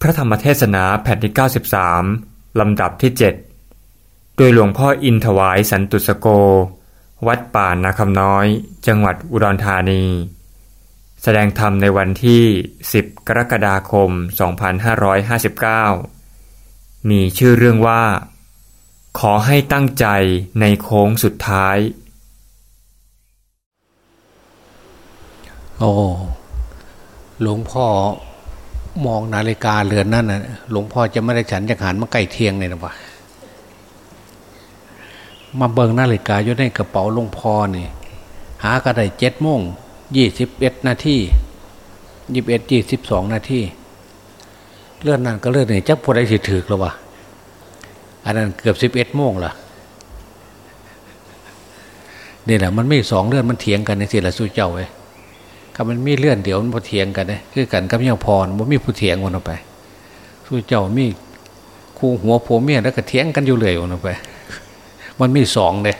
พระธรรมเทศนาแผ่นที่ 93 ลำดับที่ 7 โดยหลวงพ่ออินถวายสันตุสโก วัดป่านาคำน้อย จังหวัดอุดรธานี แสดงธรรมในวันที่ 10 กรกฎาคม 2559 มีชื่อเรื่องว่า ขอให้ตั้งใจในโค้งสุดท้าย โอ้หลวงพ่อ มองนาฬิกาเรือนนั่นนะหลวงพ่อจะไม่ได้ฉันจะหันมาใกล้เที่ยงเลยนะวะมาเบิงนาฬิกาอยู่ในกระเป๋าหลวงพ่อนี่ หาก็ได้เจ็ดโมงยี่สิบเอ็ดนาทียี่สิบเอ็ดยี่สิบสองนาทีเลื่อนนั่นก็เลื่อนนี่จักพอได้สิถือแล้ววะอันนั้นเกือบสิบเอ็ดโมงละนี่แหละมันไม่สองเลื่อนมันเถียงกันในสิละสู้เจ้าเว้ ก็มันมีเลื่อนเดี๋ยวมันพอเถียงกันเลยคือกันกับยังพรว่ามีผู้เถียงวันออกไปสู้เจ้ามีคู่หัวโผเมียแล้วก็เถียงกันอยู่เลยวนออกไป มันมีสองเลย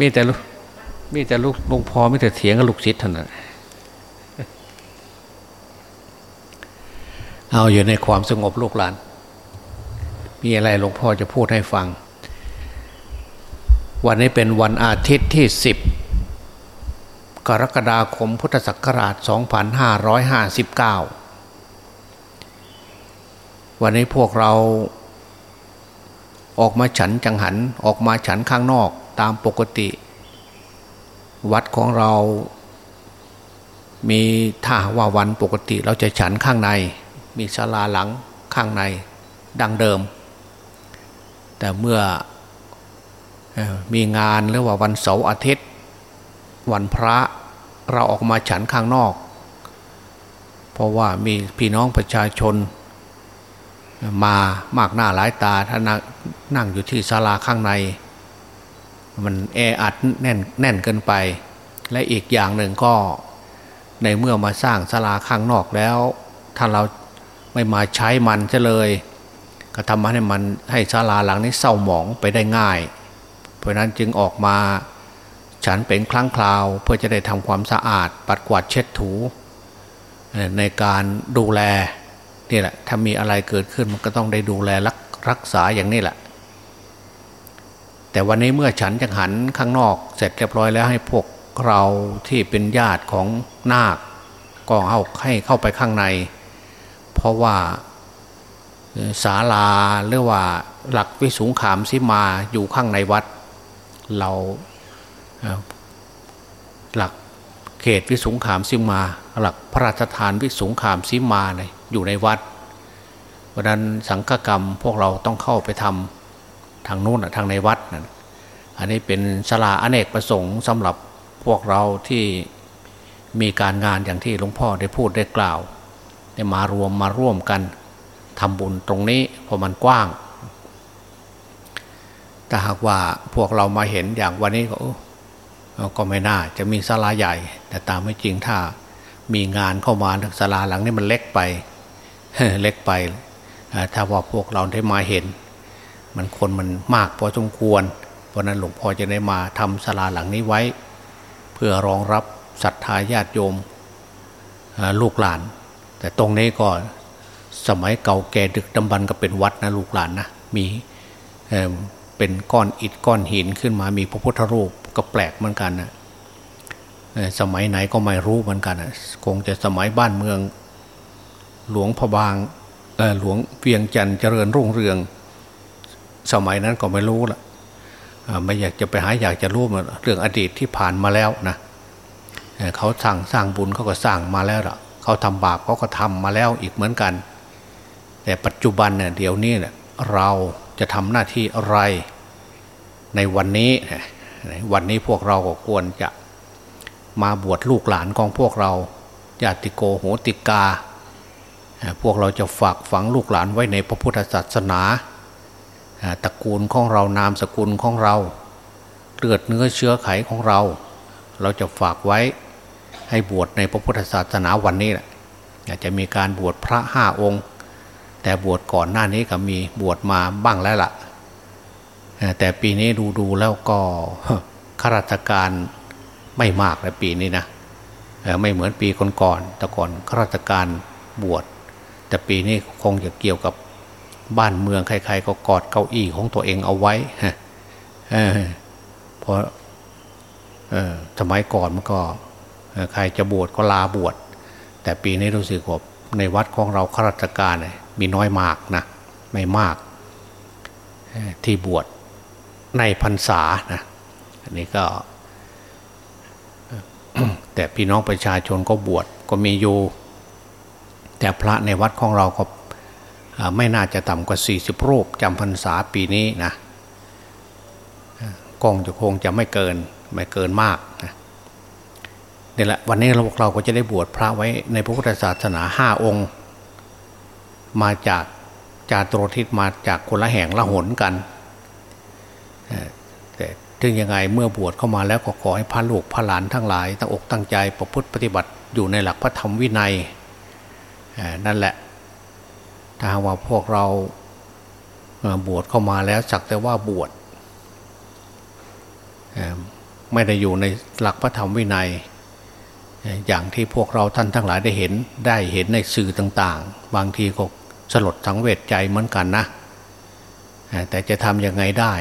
มีแต่ลูกมีแต่ลูกลงพอมีแต่เถียงกับลูกศิษย์เท่านั้นเอาอยู่ในความสงบลูกหลาน มีอะไรหลวงพ่อจะพูดให้ฟัง วันนี้เป็นวันอาทิตย์ที่ 10 กรกฎาคมพุทธศักราช 2559 วันนี้พวกเราออกมาฉันจังหันออกมาฉันข้างนอกตามปกติ วัดของเรา มีถ้าว่าวันปกติเราจะฉันข้างใน มีศาลาหลังข้างในดังเดิม แต่เมื่อ มีงานหรือว่าวันเสาร์อาทิตย์ วันพระเราออกมาฉันข้างนอก เพราะว่ามีพี่น้องประชาชน มามากหน้าหลายตาถ้านั่งอยู่ที่ศาลาข้างใน มันแออัดแน่นแน่นเกินไป และอีกอย่างหนึ่งก็ในเมื่อมาสร้างศาลาข้างนอกแล้ว ถ้าเราไม่มาใช้มันจะเลย ก็ทำให้มันให้ศาลาหลังนี้เศร้าหมองไปได้ง่าย เพราะนั้นจึงออกมา ฉันเป็นครั้งคราวเพื่อจะได้ทำความสะอาด ปัดกวาดเช็ดถู ในการดูแลนี่แหละถ้ามีอะไรเกิดขึ้นมันก็ต้องได้ดูแลรักรักษาอย่างนี้แหละ แต่วันนี้เมื่อฉันจังหันข้างนอก เสร็จเรียบร้อยแล้วให้พวกเราที่เป็นญาติของนาคก็เอาให้เข้าไปข้างใน เพราะว่าศาลาหรือว่าหลักวิสุงขามสิมาอยู่ข้างในวัด เราหลักเขตวิสุงขามสิมา หลักพระราชทานวิสุงขามสิมาเลยอยู่ในวัดเพราะนั้นสังฆกรรมพวกเราต้องเข้าไปทำทางโน้นทางในวัดนะอันนี้เป็นศาลาอเนกประสงค์สำหรับพวกเราที่มีการงานอย่างที่หลวงพ่อได้พูดได้กล่าว ได้มารวมมาร่วมกันทำบุญตรงนี้เพราะมันกว้าง แต่หากว่าพวกเรามาเห็นอย่างวันนี้ก็ก็ไม่น่าจะมีศาลาใหญ่ แต่ตามไม่จริงถ้ามีงานเข้ามาศาลาหลังนี้มันเล็กไปเล็กไป ถ้าว่าพวกเราได้มาเห็น มันคนมันมากพอสมควร เพราะนั้นหลวงพ่อจะได้มาทำศาลาหลังนี้ไว้ เพื่อรองรับศรัทธาญาติโยมลูกหลาน แต่ตรงนี้ก็สมัยเก่าแก่ดึกดำบรรก็เป็นวัดนะลูกหลานนะมี เป็นก้อนอิฐก้อนหินขึ้นมามีพระพุทธรูปก็แปลกเหมือนกันนะสมัยไหนก็ไม่รู้เหมือนกันนะคงจะสมัยบ้านเมือง หลวงพระบางหลวงเวียงจันทร์เจริญรุ่งเรือง สมัยนั้นก็ไม่รู้ละไม่อยากจะไปหาอยากจะรู้เรื่องอดีตที่ผ่านมาแล้วนะเขาสร้างสร้างบุญเขาก็สร้างมาแล้วละเขาทำบาปเขาก็ทำมาแล้วอีกเหมือนกัน แต่ปัจจุบันเนี่ยเดี๋ยวนี้เนี่ยเรา จะทำหน้าที่อะไรในวันนี้ วันนี้พวกเราก็ควรจะมาบวชลูกหลานของพวกเราญาติโกโหติกา พวกเราจะฝากฝังลูกหลานไว้ในพระพุทธศาสนาตระกูลของเรานามสกุลของเราเลือดเนื้อเชื้อไขของเรา เราจะฝากไว้ให้บวชในพระพุทธศาสนาวันนี้แหละจะมีการบวชพระห้าองค์ แต่บวชก่อนหน้านี้ก็มีบวชมาบ้างแล้วล่ะแต่ปีนี้ดูดูแล้วก็ข้าราชการไม่มากในปีนี้นะไม่เหมือนปีก่อนๆแต่ก่อนข้าราชการบวช แต่ปีนี้คงจะเกี่ยวกับบ้านเมืองใครๆก็กอดเก้าอี้ของตัวเองเอาไว้เพราะสมัยก่อนมันก็ใครจะบวชก็ลาบวช แต่ปีนี้รู้สึกว่าในวัดของเราข้าราชการเลย มีน้อยมากนะไม่มากที่บวชในพรรษานะอันนี้ก็ แต่พี่น้องประชาชนก็บวชก็มีอยู่แต่พระในวัดของเราก็ไม่น่าจะต่ำกว่าสี่สิบรูปจำพรรษาปีนี้นะกองจะคงจะไม่เกินไม่เกินมากนะนี่แหละวันนี้เราเราก็จะได้บวชพระไว้ในพระพุทธศาสนาห้าองค์ มาจากจาตรทิศมาจากคนละแห่งละหนกันแต่ถึงยังไงเมื่อบวชเข้ามาแล้วก็ขอให้พระลูกพระหลานทั้งหลาย ตั้งอกตั้งใจประพฤติปฏิบัติอยู่ในหลักพระธรรมวินัยนั่นแหละ ถ้าว่าพวกเราบวชเข้ามาแล้วสักแต่ว่าบวชไม่ได้อยู่ในหลักพระธรรมวินัย อย่างที่พวกเราท่านทั้งหลายได้เห็นได้เห็นในสื่อต่างๆ บางทีก็สลดสังเวชใจเหมือนกันนะ แต่จะทำยังไงได้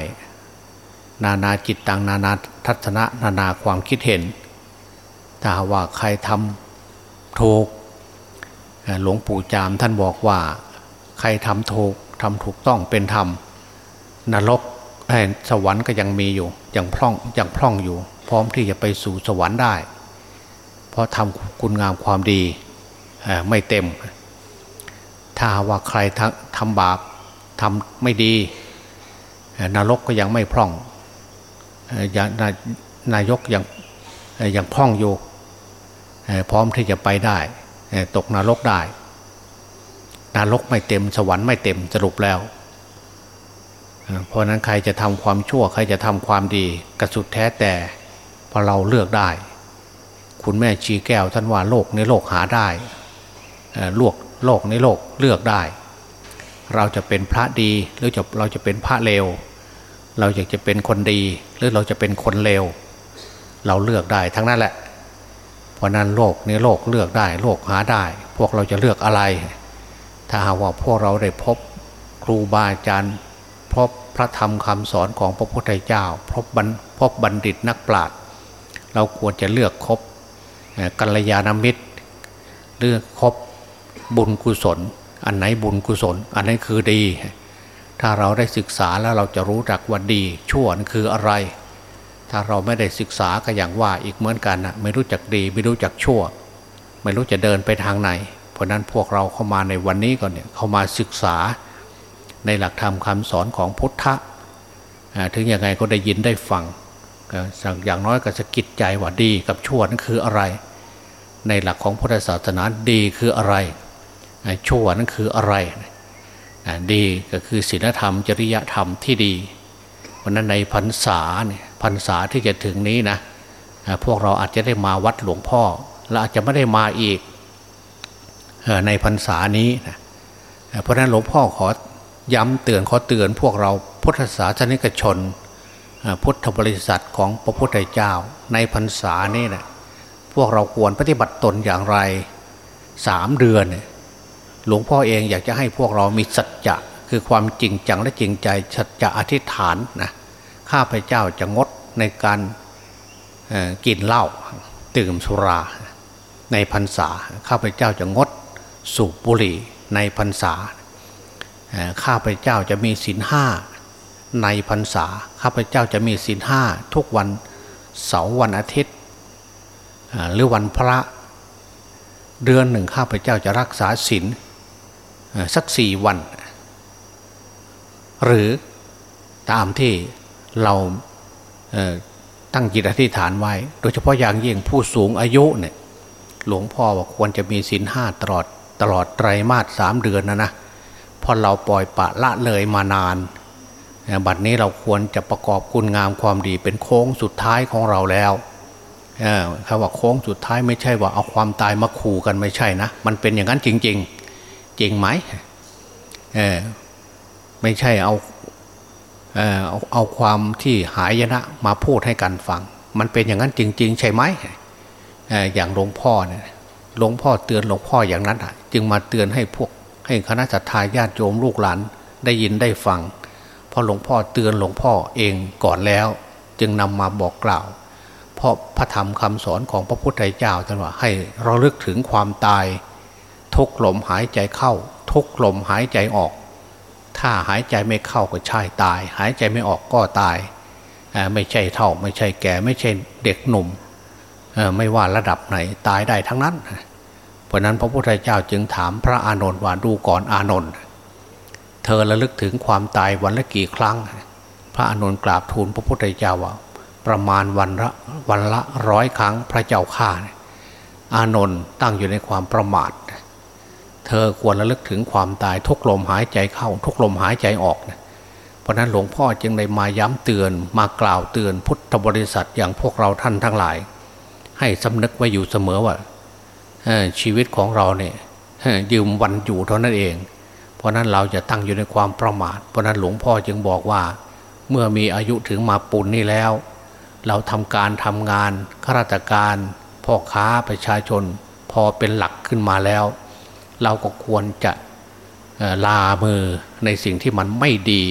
นานาจิตตังนานาทัศนะนานาความคิดเห็น ถ้าว่าใครทำถูกหลวงปู่จามท่านบอกว่า ใครทำถูกทำถูกต้องเป็นธรรมนรกสวรรค์ก็ยังมีอยู่ยังพร่องยังพร่องอยู่ พร้อมที่จะไปสู่สวรรค์ได้ ราะทำคุณงามความดีไม่เต็ม ถ้าว่าใครทำบาปทำไม่ดีนรกก็ยังไม่พร่องนายกยังยังพร่องอยู่พร้อมที่จะไปได้ตกนรกได้นรกไม่เต็มสวรรค์ไม่เต็มสรุปแล้ว เพราะนั้นใครจะทำความชั่ว ใครจะทำความดีกระสุดแท้แต่พอเราเลือกได้ คุณแม่ชีแก้วท่านว่าโลกในโลกหาได้ลวกโลกในโลกเลือกได้ เราจะเป็นพระดีหรือจะเราจะเป็นพระเลว เราอยากจะเป็นคนดีหรือเราจะเป็นคนเลว เราเลือกได้ทั้งนั้นแหละ เพราะนั้นโลกในโลกเลือกได้ โลกหาได้ พวกเราจะเลือกอะไร ถ้าหากว่าพวกเราได้พบครูบาอาจารย์พบพระธรรมคำสอนของพระพุทธเจ้าพบบัณพบบัณฑิตนักปราชญ์เราควรจะเลือกคบ กัลยาณมิตรเลือกคบบุญกุศล อันไหนบุญกุศล อันไหนคือดี ถ้าเราได้ศึกษาแล้วเราจะรู้จักว่าดีชั่วนั่นคืออะไร ถ้าเราไม่ได้ศึกษาก็อย่างว่าอีกเหมือนกันนะไม่รู้จักดี ไม่รู้จักชั่ว ไม่รู้จะเดินไปทางไหน เพราะนั้นพวกเราเข้ามาในวันนี้ก่อนเนี่ยเข้ามาศึกษาในหลักธรรมคาสอนของพุทธะถึงยังไงก็ได้ยินได้ฟังอย่างน้อยก็จะกิจใจว่าดีกับชั่วนั่นคืออะไร ในหลักของพุทธศาสนาดีคืออะไรชั่วนั่นคืออะไร ดีก็คือศีลธรรม จริยธรรมที่ดี เพราะนั้นในพรรษาเนี่ยพรรษาที่จะถึงนี้นะพวกเราอาจจะได้มาวัดหลวงพ่อ และอาจจะไม่ได้มาอีกในพรรษานี้นะเพราะนั้นหลวงพ่อขอย้ำเตือนขอเตือนพวกเราพุทธศาสนิกชน พุทธบริษัทของพระพุทธเจ้าในพรรษานี้นะ วกเราควรปฏิบัติตนอย่างไรสามเดือน หลวงพ่อเองอยากจะให้พวกเรามีสัจจะคือความจริงจังและจริงใจสัจจะอธิษฐานนะข้าพเจ้าจะงดในการกินเหล้าดื่มสุรา ในพรรษา ข้าพเจ้าจะงดสูบบุหรี่ในพรรษา ข้าพเจ้าจะมีศีลห้าในพรรษา ข้าพเจ้าจะมีศีลห้าทุกวันเสาร์วันอาทิตย์ หรือวันพระเดือนหนึ่งข้าพเจ้าจะรักษาศีลสักสี่วัน หรือตามที่เราตั้งจิตอธิษฐานไว้ โดยเฉพาะอย่างยิ่งผู้สูงอายุเนี่ยหลวงพ่อว่าควรจะมีศีลห้าตลอดตลอดไตรมาสสามเดือนนะนะพราะเราปล่อยปะละเลยมานาน บัดนี้เราควรจะประกอบคุณงามความดีเป็นโค้งสุดท้ายของเราแล้ว คำว่าโค้งสุดท้ายไม่ใช่ว่าเอาความตายมาขู่กันไม่ใช่นะ มันเป็นอย่างนั้นจริง ๆ จริงไหมเออไม่ใช่เอาเออเอาเอาความที่หายนะมาพูดให้กันฟัง มันเป็นอย่างนั้นจริง ๆ ใช่ไหมอย่างหลวงพ่อเนี่ยหลวงพ่อเตือนหลวงพ่ออย่างนั้นจึงมาเตือนให้พวก ให้คณะสัตยาญาติโยมลูกหลานได้ยินได้ฟังเพราะหลวงพ่อเตือนหลวงพ่อเองก่อนแล้ว จึงนำมาบอกกล่าว เพราะพระธรรมคำสอนของพระพุทธเจ้าท่านว่าให้เราลึกถึงความตาย ทุกลมหายใจเข้า ทุกลมหายใจออก ถ้าหายใจไม่เข้าก็ใช่ตาย หายใจไม่ออกก็ตาย ไม่ใช่เท่า ไม่ใช่แก่ไม่ใช่เด็กหนุ่ม ไม่ว่าระดับไหนตายได้ทั้งนั้น เพราะนั้นพระพุทธเจ้าจึงถามพระอานนท์ว่าดูก่อนอานนท์เธอระลึกถึงความตายวันละกี่ครั้ง พระอานนท์กราบทูลพระพุทธเจ้าว่า ประมาณวันละวันละร้อยครั้งพระเจ้าข้าอานนท์ตั้งอยู่ในความประมาท เธอควรระลึกถึงความตายทุกลมหายใจเข้า ทุกลมหายใจออกเพราะนั้นหลวงพ่อจึงได้มาย้ำเตือนมากล่าวเตือนพุทธบริษัทอย่างพวกเราท่านทั้งหลาย ให้สำนึกไว้อยู่เสมอว่าชีวิตของเราเนี่ยยืมวันอยู่เท่านั้นเอง เพราะนั้นเราจะตั้งอยู่ในความประมาท เพราะนั้นหลวงพ่อจึงบอกว่า เมื่อมีอายุถึงมาปุณนี่แล้ว เราทำการทำงานข้าราชการพ่อค้าประชาชน พอเป็นหลักขึ้นมาแล้ว เราก็ควรจะลามือในสิ่งที่มันไม่ดี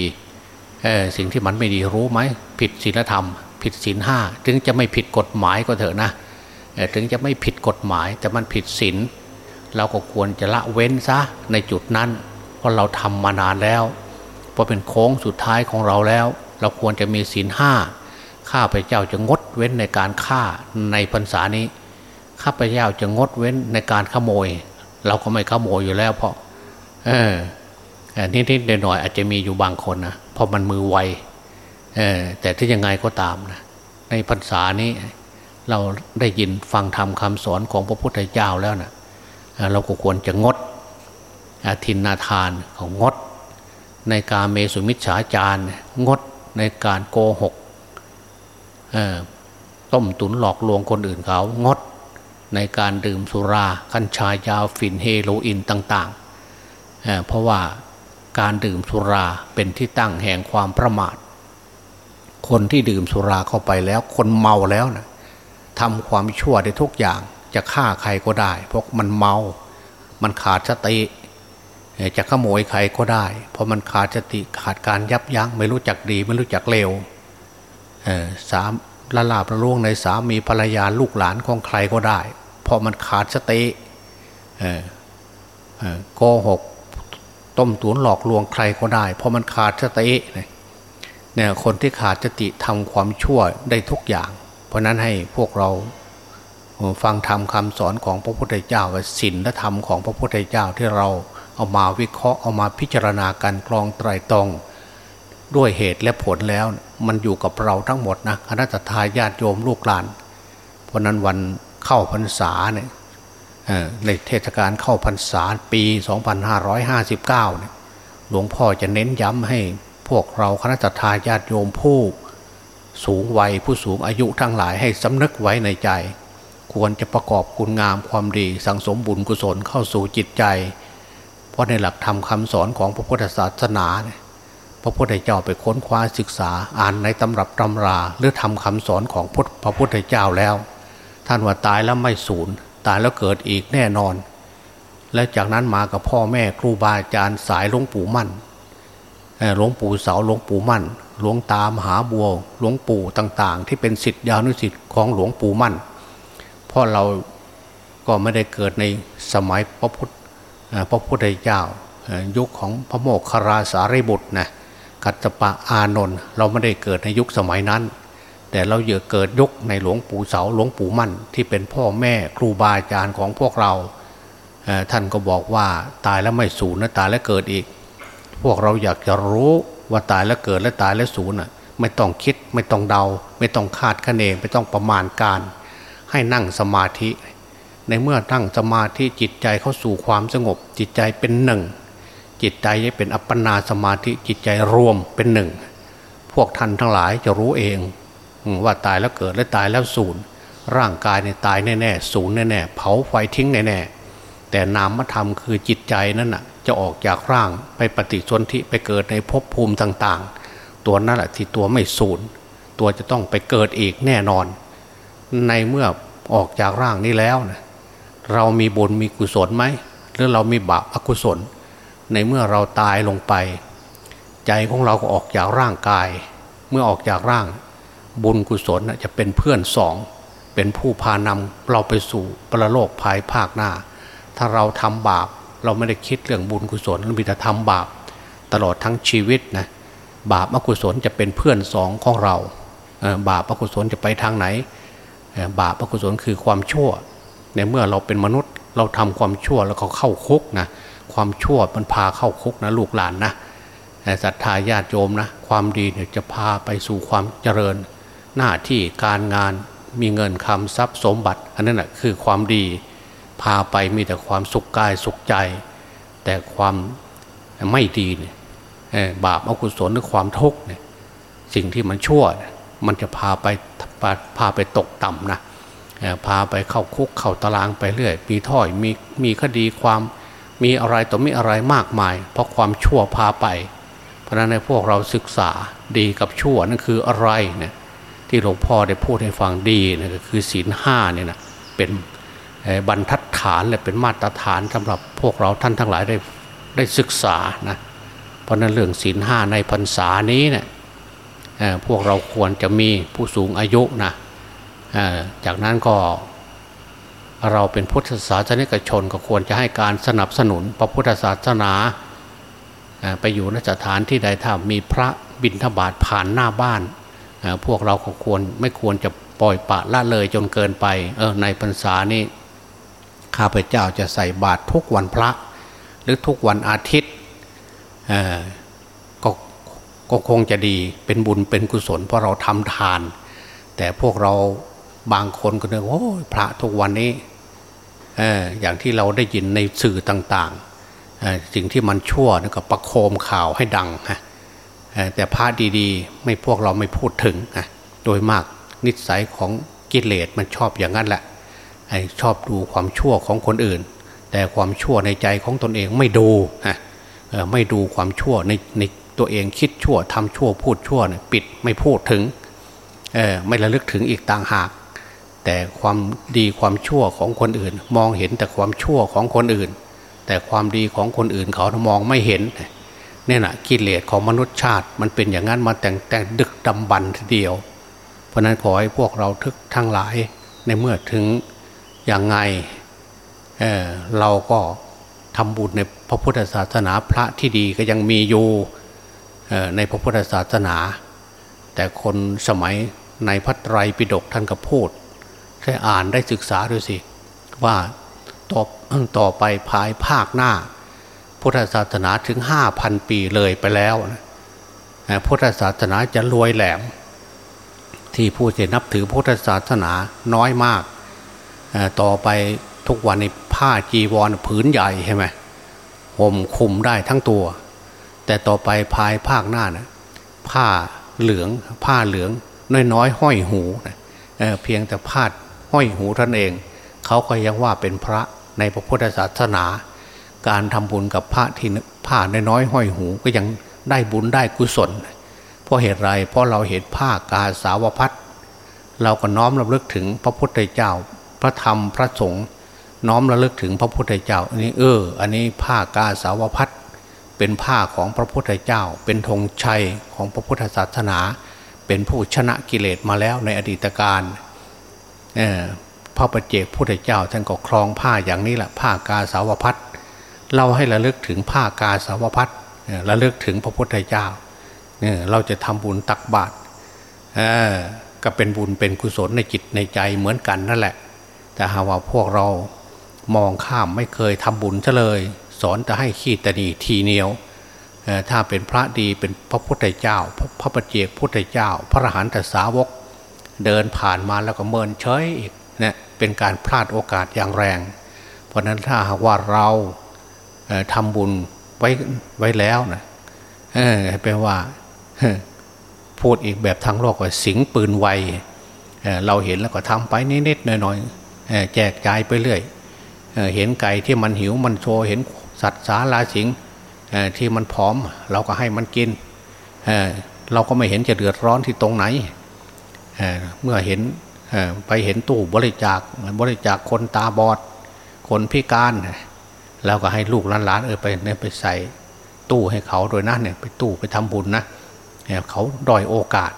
สิ่งที่มันไม่ดีรู้ไหมผิดศีลธรรม ผิดศีลห้าถึงจะไม่ผิดกฎหมายก็เถอะนะถึงจะไม่ผิดกฎหมายแต่มันผิดศีลเราก็ควรจะละเว้นซะในจุดนั้น เพราะเราทำมานานแล้วพอเป็นโค้งสุดท้ายของเราแล้ว เราควรจะมีศีลห้า ข้าพเจ้าจะงดเว้นในการฆ่าในพรรษานี้ ข้าพเจ้าจะงดเว้นในการขโมย เราก็ไม่ขโมยอยู่แล้วเพราะ เออนิดๆหน่อยๆอาจจะมีอยู่บางคนนะเพราะมันมือไวเออแต่ที่ยังไงก็ตามนะในพรรษานี้ เราได้ยินฟังธรรมคาสอนของพระพุทธเจ้าแล้วนะเราก็ควรจะงดอทินนาทานของงด ในการเมสุมิจฉาจาร งดในการโกหก ต้มตุนหลอกลวงคนอื่นเขางด ในการดื่มสุรากัญชายาฝิ่นเฮโรอีนต่างๆเเพราะว่าการดื่มสุราเป็นที่ตั้งแห่งความประมาท คนที่ดื่มสุราเข้าไปแล้ว คนเมาแล้วนะทำความชั่วได้ทุกอย่างจะฆ่าใครก็ได้ เพราะมันเมา มันขาดสติจะขโมยใครก็ได้ เพราะมันขาดสติขาดการยับยั้งไม่รู้จักดี ไม่รู้จักเลว สามละลาประล่วงในสามีภรรยาลูกหลานของใครก็ได้ เพราะมันขาดสติโกหกต้มตุ๋นหลอกลวงใครก็ได้ เพราะมันขาดสติเนี่ยคนที่ขาดสติทำความชั่วได้ทุกอย่าง เพราะนั้นให้พวกเราฟังธรรมคำสอนของพระพุทธเจ้าศีลและธรรมของพระพุทธเจ้าที่เราเอามาวิเคราะห์เอามาพิจารณาการกรองไตรตรอง ด้วยเหตุและผลแล้ว มันอยู่กับเราทั้งหมดนะคณะทาญาติโยมลูกหลาน เพราะนั้นวันเข้าพรรษาเนี่ยในเทศกาลเข้าพรรษาปี 2559เนี่ยหลวงพ่อจะเน้นย้ำให้พวกเราคณะทาญาติโยมผู้ สูงวัยผู้สูงอายุทั้งหลายให้สำนึกไว้ในใจ ควรจะประกอบคุณงามความดี สังสมบุญกุศลเข้าสู่จิตใจ เพราะในหลักธรรมคาสอนของพระพุทธศาสนาเนี่ย พระพุทธเจ้าไปค้นคว้าศึกษาอ่านในตำรับตำราหรือทำคำสอนของพระพุทธเจ้าแล้ว ท่านว่าตายแล้วไม่สูญตายแล้วเกิดอีกแน่นอน และจากนั้นมากับพ่อแม่ครูบาอาจารย์สายหลวงปู่มั่นหลวงปู่เสาหลวงปู่มั่นหลวงตามหาบัวหลวงปู่ต่างๆ ที่เป็นสิทธิยานุสิทธิ์ของหลวงปู่มั่นเพราะเราก็ไม่ได้เกิดในสมัยพระพุทธพระพุทธเจ้ายุคของพระโมคคราสารีบุตรนะ กัตปะอานนท์เราไม่ได้เกิดในยุคสมัยนั้น แต่เราเยอะเกิดยุคในหลวงปู่เสาหลวงปู่มั่น ที่เป็นพ่อแม่ครูบาอาจารย์ของพวกเรา ท่านก็บอกว่าตายแล้วไม่สูญนะตายแล้วเกิดอีก พวกเราอยากจะรู้ว่าตายแล้วเกิดและตายแล้วสูญอะไม่ต้องคิดไม่ต้องเดา ไม่ต้องคาดคะเนไม่ต้องประมาณการ ให้นั่งสมาธิ ในเมื่อนั่งสมาธิจิตใจเข้าสู่ความสงบจิตใจเป็นหนึ่ง จิตใจจะเป็นอัปปนาสมาธิจิตใจรวมเป็นหนึ่ง พวกท่านทั้งหลายจะรู้เองว่าตายแล้วเกิดและตายแล้วสูญร่างกายเนี่ยตายแน่ๆสูญแน่ๆเผาไฟทิ้งแน่ๆแต่นามธรรมคือจิตใจนั่นน่ะจะออกจากร่างไปปฏิสนธิไปเกิดในภพภูมิต่างๆ ตัวนั่นแหละที่ตัวไม่สูญตัวจะต้องไปเกิดอีกแน่นอน ในเมื่อออกจากร่างนี้แล้วนะเรามีบุญมีกุศลไหมหรือเรามีบาปอกุศล ในเมื่อเราตายลงไป ใจของเราก็ออกจากร่างกาย เมื่อออกจากร่าง บุญกุศลจะเป็นเพื่อนสอง เป็นผู้พานำเราไปสู่ปรโลกภายภาคหน้า ถ้าเราทำบาปเราไม่ได้คิดเรื่องบุญกุศลเรามีแต่ทำบาป ตลอดทั้งชีวิตนะบาปอกุศลจะเป็นเพื่อนสองของเรา บาปอกุศลจะไปทางไหน บาปอกุศลคือความชั่ว ในเมื่อเราเป็นมนุษย์เราทำความชั่วแล้วเขาเข้าคุกนะ ความชั่วมันพาเข้าคุกนะลูกหลานนะศรัทธาญาติโยมนะความดีเนี่ยจะพาไปสู่ความเจริญ หน้าที่การงานมีเงินคำทรัพย์สมบัติ อันนั้นแหะคือความดีพาไปมีแต่ความสุขกายสุขใจ แต่ความไม่ดีเนี่ยบาปอกุศลหรือความทุกข์เนี่ยสิ่งที่มันชั่ว มันจะพาไปพาไปตกต่ำนะพาไปเข้าคุกเข้าตารางไปเรื่อย มีถ้อยมีมีคดีความ มีอะไรต่อมีอะไรมากมาย เพราะความชั่วพาไป เพราะนั้นในพวกเราศึกษาดีกับชั่วนั่นคืออะไรเนี่ยที่หลวงพ่อได้พูดให้ฟังดีนะก็คือศีลห้าเนี่ยนะเป็นบรรทัดฐานและเป็นมาตรฐานสำหรับพวกเราท่านทั้งหลายได้ได้ศึกษานะเพราะนั้นเรื่องศีลห้าในพรรษานี้เนะี่ยพวกเราควรจะมีผู้สูงอายุนะจากนั้นก็ เราเป็นพุทธศาสนิกชนก็ควรจะให้การสนับสนุนพระพุทธศาสนาไปอยู่นสถานที่ใดถ้ามีพระบิณฑบาตผ่านหน้าบ้าน พวกเราก็ควรไม่ควรจะปล่อยปะละเลยจนเกินไปเออในพรรษานี้ข้าพเจ้าจะใส่บาตรทุกวันพระ หรือทุกวันอาทิตย์ก็ก็คงจะดีเป็นบุญเป็นกุศลเพราะเราทำทาน แต่พวกเรา บางคนก็นึกโอ้พระทุกวันนี้อย่างที่เราได้ยินในสื่อต่างๆสิ่งที่มันชั่วนี่ก็ประโคมข่าวให้ดังฮะแต่พระดีๆ ไม่พวกเราไม่พูดถึงโดยมากนิสัยของกิเลสมันชอบอย่างนั้นแหละชอบดูความชั่วของคนอื่น แต่ความชั่วในใจของตนเองไม่ดูไม่ดูความชั่วในในตัวเองคิดชั่วทำชั่วพูดชั่วปิดไม่พูดถึงไม่ระลึกถึงอีกต่างหาก แต่ความดีความชั่วของคนอื่น มองเห็นแต่ความชั่วของคนอื่น แต่ความดีของคนอื่นเขามองไม่เห็นเนี่ยนะกิเลสของมนุษย์ชาติ มันเป็นอย่างนั้นมาแต่งแต่ดึกดำบรรทีเดียว เพราะนั้นขอให้พวกเราทึกทั้งหลายในเมื่อถึงอย่างไงเเราก็ทำบุญในพระพุทธศาสนาพระที่ดีก็ยังมีอยู่ในพระพุทธศาสนา แต่คนสมัยในพระไตรปิฎกท่านก็พูด แค่อ่านได้ศึกษาดูสิ ว่าต่อต่อไปภายภาคหน้า พุทธศาสนาถึงห้าพันปีเลยไปแล้วนะพุทธศาสนาจะรวยแหลม ที่ผู้จะนับถือพุทธศาสนาน้อยมาก ต่อไปทุกวันในผ้าจีวรผืนใหญ่ใช่ไหมห่มคุมได้ทั้งตัว แต่ต่อไปภายภาคหน้านะผ้าเหลืองผ้าเหลืองน้อยๆห้อยหูนะเเพียงแต่ผ้า ห้อยหูท่านเอง เขาก็ยังว่าเป็นพระในพระพุทธศาสนา การทำบุญกับพระที่ผ้าน้อยห้อยหูก็ยังได้บุญได้กุศล เพราะเหตุไรเพราะเราเห็นผ้ากาสาวพัดเราก็น้อมรำลึกถึงพระพุทธเจ้า พระธรรมพระสงฆ์น้อมระลึกถึงพระพุทธเจ้าอันนี้เออ อันนี้ผ้ากาสาวพัดเป็นผ้าของพระพุทธเจ้า เป็นธงชัยของพระพุทธศาสนา เป็นผู้ชนะกิเลสมาแล้วในอดีตการ พระประเจกพุทธเจ้าท่านก็ครองผ้าอย่างนี้แหละผ้ากาสาวพัดเราให้ระลึกถึงผ้ากาสาวพัดระลึกถึงพระพุทธเจ้าเราจะทำบุญตักบาตรก็เป็นบุญเป็นกุศลในจิตในใจเหมือนกันนั่นแหละ แต่หาว่าพวกเรามองข้ามไม่เคยทำบุญเลย สอนแต่ให้ขี้ตนีทีเนียวถ้าเป็นพระดีเป็นพระพุทธเจ้า พระปฏิเจกพุทธเจ้า พระอรหันตสาวก เดินผ่านมาแล้วก็เมินเฉยอีกเนี่ยเป็นการพลาดโอกาสอย่างแรง เพราะนั้นถ้าหากว่าเราทำบุญไว้ไว้แล้วนะแปลว่าพูดอีกแบบทางโลกว่าสิงปืนไวเราเห็นแล้วก็ทำไปนิดๆหน่อยๆแจกจ่ายไปเรื่อยเห็นไก่ที่มันหิวมันโชว์เห็นสัตว์สาราสิงที่มันผอม เราก็ให้มันกินเเราก็ไม่เห็นจะเดือดร้อนที่ตรงไหน เมื่อเห็นไปเห็นตู้บริจาคบริจาคคนตาบอด คนพิการแล้วก็ให้ลูกหลานๆเออไปเนี่ยไปใส่ตู้ให้เขาโดยนะเนี่ยไปตู้ไปทำบุญนะเขาดอยโอกาส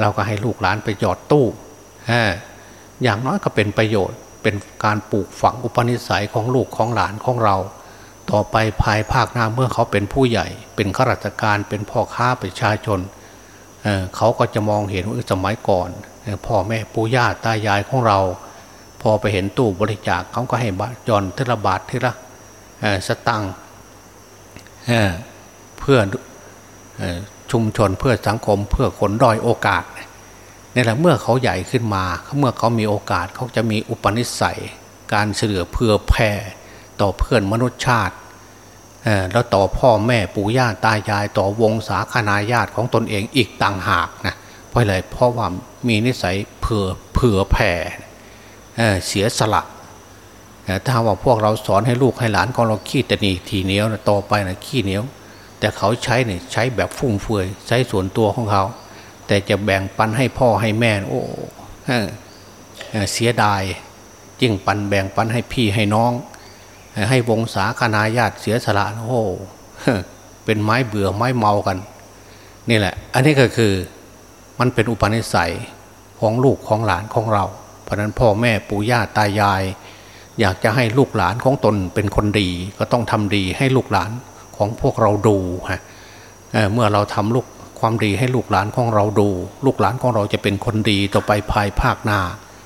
เราก็ให้ลูกหลานไปหยอดตู้อย่างน้อยก็เป็นประโยชน์ เป็นการปลูกฝังอุปนิสัยของลูกของหลานของเรา ต่อไปภายภาคหน้าเมื่อเขาเป็นผู้ใหญ่ เป็นข้าราชการเป็นพ่อค้าประชาชน เขาก็จะมองเห็นว่าสมัยก่อนพ่อแม่ปู่ย่าตายายของเรา พอไปเห็นตู้บริจาคเขาก็ให้บาจอนทีละบาททีละสตังเพื่อชุมชนเพื่อสังคมเพื่อคนด้อยโอกาสนี่แหละเมื่อเขาใหญ่ขึ้นมาเมื่อเขามีโอกาสเขาจะมีอุปนิสัย การเฉลือเพื่อแผ่ต่อเพื่อนมนุษยชาติ แล้วต่อพ่อแม่ปู่ย่าตายายต่อวงศาคณาญาติของตนเองอีกต่างหากนะเพราะอะไรเพราะว่ามีนิสัยเผื่อเผื่อแผ่เสียสละถ้าว่าพวกเราสอนให้ลูกให้หลานของเราขี้แตนีทีเหนียวนะต่อไปนะขี้เหนียว แต่เขาใช้เนี่ยใช้แบบฟุ่มเฟือยใช้ส่วนตัวของเขา แต่จะแบ่งปันให้พ่อให้แม่ โอ้เสียดาย ยิ่งปันแบ่งปันให้พี่ให้น้อง ให้วงศาคณาญาติเสียสละโอ้เป็นไม้เบื่อไม้เมากัน นี่แหละ อันนี้ก็คือมันเป็นอุปนิสัยของลูกของหลานของเรา เพราะนั้นพ่อแม่ปู่ย่าตายาย อยากจะให้ลูกหลานของตนเป็นคนดี ก็ต้องทำดีให้ลูกหลานของพวกเราดูฮะเเมื่อเราทำลูกความดีให้ลูกหลานของเราดู ลูกหลานของเราจะเป็นคนดีต่อไปภายภาคหน้า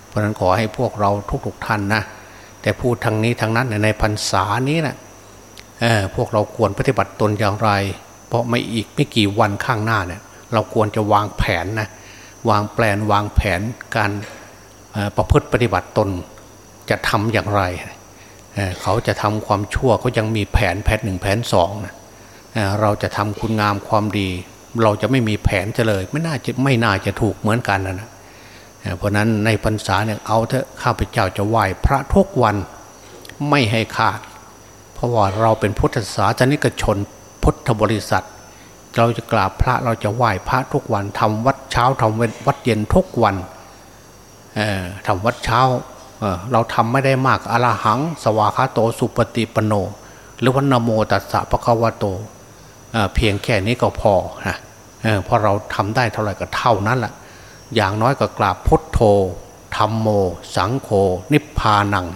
เพราะนั้นขอให้พวกเราทุกๆท่านนะ แต่พูดทางนี้ทางนั้นในพรรษานี้นะพวกเราควรปฏิบัติตนอย่างไร เพราะไม่อีกไม่กี่วันข้างหน้าเนี่ยเราควรจะวางแผนนะวางแปลนวางแผนการประพฤติปฏิบัติตนจะทำอย่างไร เขาจะทำความชั่วเขายังมีแผนแผนหนึ่งแผนสองนะเราจะทำคุณงามความดี เราจะไม่มีแผนจะเลย ไม่น่าจะไม่น่าจะถูกเหมือนกันนะ เพราะนั้นในพรรษาเนี่ยเอาเถอะข้าพเจ้าจะไหว้พระทุกวันไม่ให้ขาด เพราะว่าเราเป็นพุทธศาสนิกชนพุทธบริษัท เราจะกราบพระเราจะไหว้พระทุกวันทำวัดเช้าทำวัดเย็นทุกวันทำวัดเช้าเราทำไม่ได้มากอรหัง สวาคาโตสุปฏิปโน หรือวันนโมตัสสะปะคะวะโตเพียงแค่นี้ก็พอนะเพราะเราทำได้เท่าไหร่ก็เท่านั้นแหละ อย่างน้อยก็กราบพุทโธธรรมโม สังโฆนิพพานัง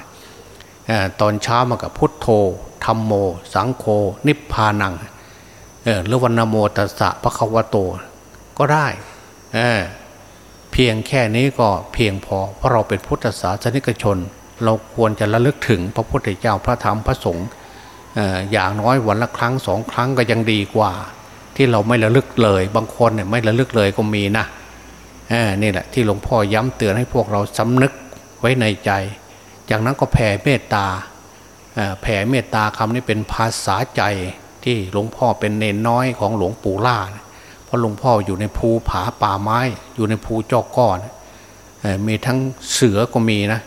ตอนเช้ามากับพุทโธธรรมโม สังโฆนิพพานังหรือวันนโมตัสสะปะคะวโตก็ได้เพียงแค่นี้ก็เพียงพอ เพราะเราเป็นพุทธศาสนิกชน เราควรจะระลึกถึงพระพุทธเจ้าพระธรรมพระสงฆ์อย่างน้อยวันละครั้งสองครั้งก็ยังดีกว่า ที่เราไม่ระลึกเลย บางคนเนี่ยไม่ระลึกเลยก็มีนะ นี่แหละที่หลวงพ่อย้ำเตือนให้พวกเราสำนึกไว้ในใจ จากนั้นก็แผ่เมตตาแผ่เมตตาคำนี้เป็นภาษาใจที่หลวงพ่อเป็นเนนน้อยของหลวงปู่ล่าเพราะหลวงพ่ออยู่ในภูผาป่าไม้ อยู่ในภูจอกก้อนมีทั้งเสือก็มีนะ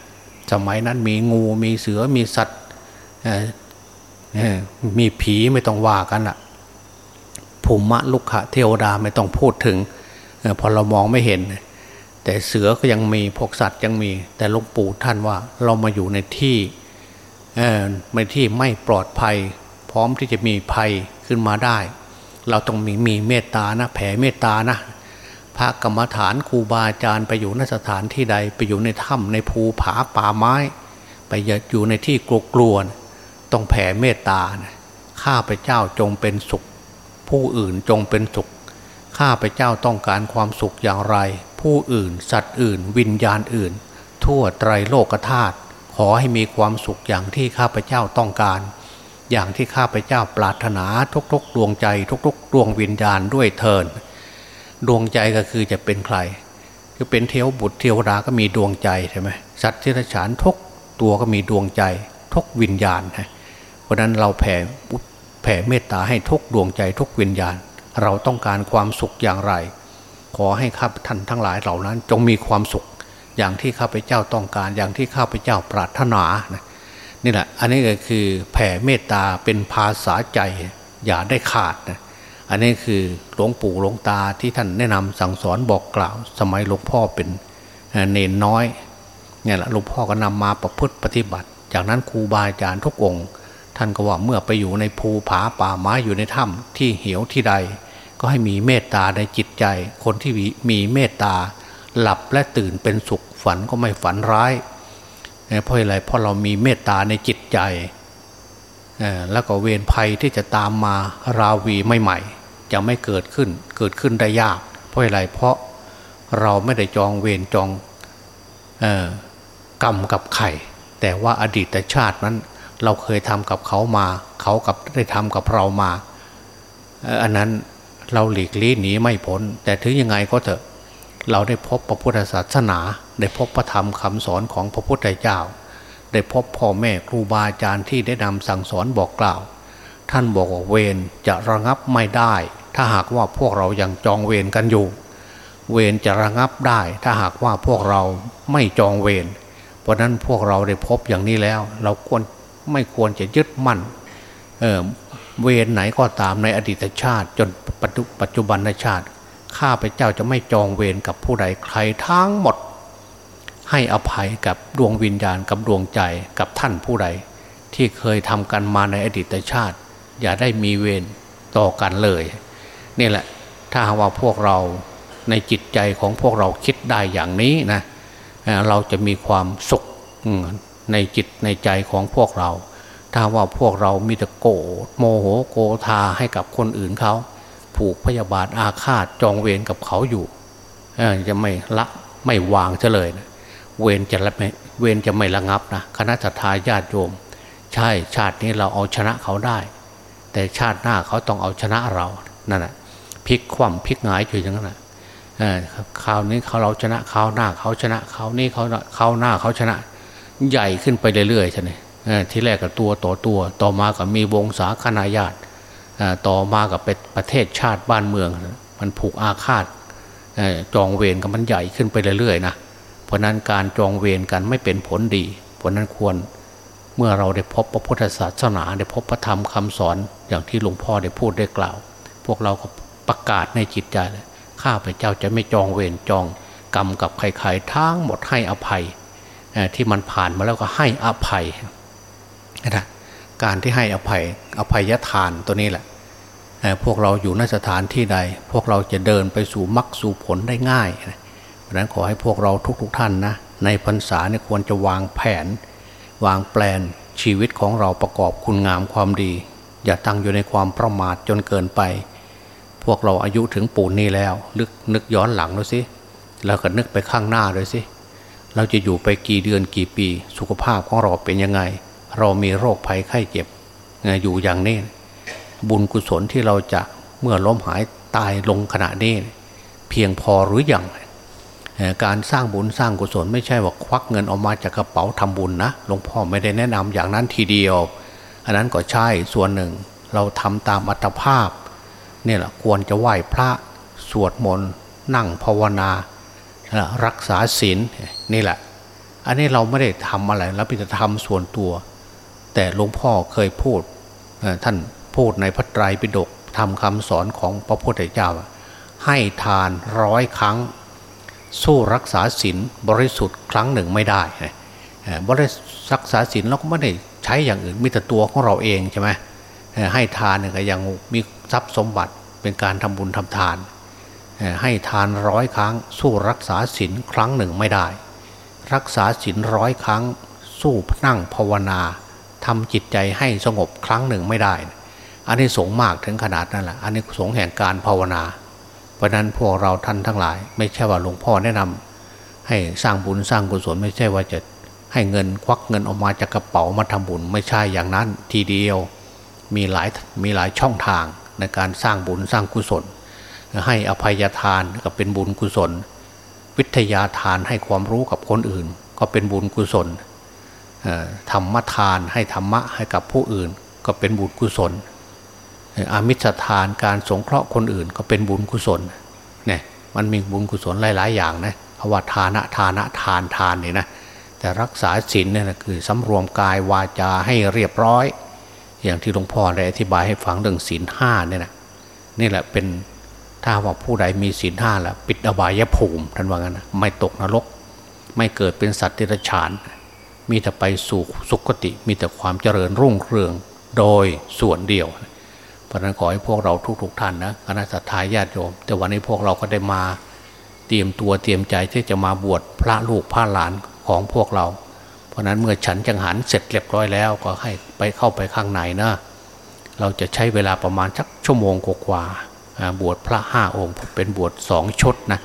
สมัยนั้นมีงูมีเสือมีสัตว์มีผีไม่ต้องว่ากันละภูมิมะลุกขะเทวดาไม่ต้องพูดถึง พอเรามองไม่เห็น แต่เสือก็ยังมีพวกสัตว์ยังมี แต่หลวงปู่ท่านว่าเรามาอยู่ในที่ในที่ไม่ปลอดภัย พร้อมที่จะมีภัยขึ้นมาได้ เราต้องมีมีเมตตานะแผ่เมตตานะพระกรรมฐานครูบาอาจารย์ไปอยู่นสถานที่ใดไปอยู่ในถ้ำในภูผาป่าไม้ ไปอยู่ในที่กลัวกลวนต้องแผ่เมตตานะข้าพเจ้าจงเป็นสุข ผู้อื่นจงเป็นสุข ข้าพเจ้าต้องการความสุขอย่างไร ผู้อื่น สัตว์อื่น วิญญาณอื่น ทั่วไตรโลกธาตุขอให้มีความสุขอย่างที่ข้าพเจ้าต้องการ อย่างที่ข้าพเจ้าปรารถนาทุกๆดวงใจ ทุกๆดวงวิญญาณด้วยเทินดวงใจก็คือจะเป็นใคร คือเป็นเทวบุตรเทวดาก็มีดวงใจใช่ไหมสัตว์ที่ฉานทุกตัวก็มีดวงใจทุกวิญญาณนะเพราะนั้นเราแผ่แผ่เมตตาให้ทุกดวงใจทุกวิญญาณ เราต้องการความสุขอย่างไร ขอให้ข้าพท่านทั้งหลายเหล่านั้น จงมีความสุขอย่างที่ข้าพเจ้าต้องการอย่างที่ข้าพเจ้าปรารถนานะนี่แหละอันนี้ก็คือแผ่เมตตาเป็นภาษาใจอย่าได้ขาดนะอันนี้คือหลวงปู่หลวงตาที่ท่านแนะนำสั่งสอนบอกกล่าว สมัยหลวงพ่อเป็นเนนน้อยเนี่ยแหละหลวงพ่อก็นำมาประพฤติปฏิบัติ จากนั้นครูบาอาจารย์ทุกองค์ ท่านก็ว่าเมื่อไปอยู่ในภูผาป่าไม้อยู่ในถ้ำที่เหี่ยวที่ใด ก็ให้มีเมตตาในจิตใจ คนที่มีเมตตาหลับและตื่นเป็นสุขฝันก็ไม่ฝันร้ายเพราะอะไรเพราะเรามีเมตตาในจิตใจแล้วก็เวรภัยที่จะตามมาราวีไม่ใหม่จะไม่เกิดขึ้นเกิดขึ้นได้ยาก เพราะอะไรเพราะเราไม่ได้จองเวรจองกรรมกับใครแต่ว่าอดีตชาตินั้น เราเคยทำกับเขามา เขากับได้ทำกับเรามา อันนั้นเราหลีกลี่หนีไม่พ้น แต่ถึงยังไงก็เถอะ เราได้พบพระพุทธศาสนา ได้พบพระธรรมคำสอนของพระพุทธเจ้า ได้พบพ่อแม่ครูบาอาจารย์ที่ได้นำสั่งสอนบอกกล่าว ท่านบอกว่าเวรจะระงับไม่ได้ ถ้าหากว่าพวกเรายังจองเวรกันอยู่ เวรจะระงับได้ ถ้าหากว่าพวกเราไม่จองเวรเพราะนั้นพวกเราได้พบอย่างนี้แล้ว เราควร ไม่ควรจะยึดมั่นเเวรไหนก็ตามในอดีตชาติ จนปัจจุบันชาติข้าพเจ้าจะไม่จองเวรกับผู้ใดใครทั้งหมด ให้อภัยกับดวงวิญญาณกับดวงใจกับท่านผู้ใด ที่เคยทำกันมาในอดีตชาติ อย่าได้มีเวรต่อกันเลยนี่แหละถ้าว่าพวกเราในจิตใจของพวกเราคิดได้อย่างนี้นะเราจะมีความสุข ในจิตในใจของพวกเรา ถ้าว่าพวกเรามีแต่โกรธโมโหโกธาให้กับคนอื่นเขาผูกพยาบาทอาฆาตจองเวรกับเขาอยู่จะไม่ละไม่วางเฉลยนะเวรจะละเวรจะไม่ระงับนะคณะทาญาติโยม ใช่ชาตินี้เราเอาชนะเขาได้ แต่ชาติหน้าเขาต้องเอาชนะเรานั่นแหะพลิกคว่ำพลิกหงายอยู่อย่างนั้นนะคราวนี้เขาเราชนะคราวหน้าเขาชนะคราวนี้เขาเขาหน้าเขาชนะ ใหญ่ขึ้นไปเรื่อยๆใช่ไหมที่แรกกับตัวต่อตัว ต่อมากับมีวงศาคณาญาติต่อมากับเป็นประเทศชาติบ้านเมือง มันผูกอาฆาตจองเวรกับมันใหญ่ขึ้นไปเรื่อยๆนะเพราะนั้นการจองเวรกันไม่เป็นผลดี เพราะนั้นควรเมื่อเราได้พบพระพุทธศาสนาได้พบพระธรรมคำสอนอย่างที่หลวงพ่อได้พูดได้กล่าว พวกเราก็ประกาศในจิตใจเลยข้าพเจ้าจะไม่จองเวรจองกรรมกับใครๆทั้งหมดให้อภัย ที่มันผ่านมาแล้วก็ให้อภัยนะการที่ให้อภัยอภัยทานตัวนี้แหละพวกเราอยู่นสถานที่ใด พวกเราจะเดินไปสู่มรรคสู่ผลได้ง่ายเพราะนั้นขอให้พวกเราทุกๆทท่านนะในพรรษาเนี่ยควรจะวางแผน วางแปลนชีวิตของเราประกอบคุณงามความดี อย่าตั้งอยู่ในความประมาทจนเกินไป พวกเราอายุถึงปูนนี้แล้วลึกนึกย้อนหลังดูสิแล้วก็นึกไปข้างหน้าด้วยสิ เราจะอยู่ไปกี่เดือนกี่ปี สุขภาพของเราเป็นยังไง เรามีโรคภัยไข้เจ็บอยู่อย่างนี้บุญกุศลที่เราจะเมื่อล้มหายตายลงขณะนี้เพียงพอหรืออยังการสร้างบุญสร้างกุศลไม่ใช่ว่าควักเงินออกมาจากกระเป๋าทำบุญนะหลวงพ่อไม่ได้แนะนำอย่างนั้นทีเดียว อันนั้นก็ใช่ส่วนหนึ่ง เราทำตามอัตภาพนี่แหละควรจะไหว้พระสวดมนต์นั่งภาวนา รักษาศีลนี่แหละ อันนี้เราไม่ได้ทำอะไรเราพิจารณาส่วนตัว แต่หลวงพ่อเคยพูดท่านพูดในพระไตรปิฎกทำคำสอนของพระพุทธเจ้า ให้ทานร้อยครั้ง สู้รักษาศีลบริสุทธิ์ครั้งหนึ่งไม่ได้บริรักษาศีลเราก็ไม่ได้ใช้อย่างอื่นมีแต่ตัวของเราเองใช่ไหมให้ทานเนี่ยก็ยังมีทรัพย์สมบัติเป็นการทำบุญทำทาน ให้ทานร้อยครั้ง สู้รักษาศีลครั้งหนึ่งไม่ได้ รักษาศีลร้อยครั้ง สู้นั่งภาวนาทำจิตใจให้สงบครั้งหนึ่งไม่ได้ อันนี้สงมากถึงขนาดนั้นแหละอันนี้สงแห่งการภาวนา เพราะนั้นพวกเราท่านทั้งหลาย ไม่ใช่ว่าหลวงพ่อแนะนำให้สร้างบุญสร้างกุศลไม่ใช่ว่าจะให้เงินควักเงินออกมาจากกระเป๋ามาทำบุญไม่ใช่อย่างนั้นทีเดียวมีหลายมีหลายช่องทางในการสร้างบุญสร้างกุศล ให้อภัยทานก็เป็นบุญกุศล วิทยาทานให้ความรู้กับคนอื่น ก็เป็นบุญกุศลธรรมทานให้ธรรมะให้กับผู้อื่น ก็เป็นบุญกุศลอามิสทานการสงเคราะห์คนอื่น ก็เป็นบุญกุศลเนี่ยมันมีบุญกุศลหลาย ๆ อย่างนะเพราะว่าทานะทานะทานทานนี่นะแต่รักษาศีลเนี่ยนะคือสำรวมกายวาจาให้เรียบร้อย อย่างที่หลวงพ่อได้อธิบายให้ฟังเรื่องศีลห้าเนี่ยนะนี่แหละเป็น ถ้าว่าผู้ใดมีศีลห้าแล้วปิดอบายภูมิท่านว่างั้นนะไม่ตกนรก ไม่เกิดเป็นสัตว์เดรัจฉาน มีแต่ไปสู่สุคติ มีแต่ความเจริญรุ่งเรืองโดยส่วนเดียว เพราะนั้นขอให้พวกเราทุกๆทท่านนะคณะสัตยาญาติโยม แต่วันนี้พวกเราก็ได้มาเตรียมตัวเตรียมใจที่จะมาบวชพระลูกพระหลานของพวกเรา เพราะนั้นเมื่อฉันจังหันเสร็จเรียบร้อยแล้วก็ให้ไปเข้าไปข้างในนะเราจะใช้เวลาประมาณสักชั่วโมงกว่า บวชพระห้าองค์เป็นบวชสองชุดนะ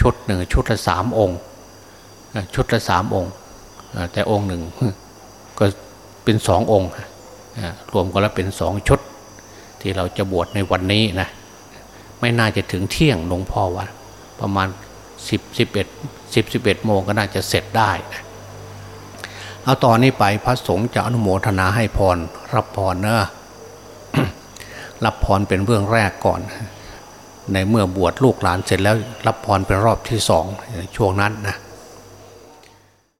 ชุดหนึ่งชุดละสามองค์ชุดละสามองค์แต่องค์หนึ่งก็เป็นสององค์รวมกันแล้วเป็นสองชุดที่เราจะบวชในวันนี้นะไม่น่าจะถึงเที่ยงหลวงพ่อว่าประมาณสิบสิบเอ็ดสิบสิบเอ็ดโมงก็น่าจะเสร็จได้นะเอาตอนนี้ไปพระสงฆ์จะอนุโมทนาให้พรรับพรเนะ รับพรเป็นเรื่องแรกก่อน ในเมื่อบวชลูกหลานเสร็จแล้วรับพรเป็นรอบที่สองช่วงนั้นนะ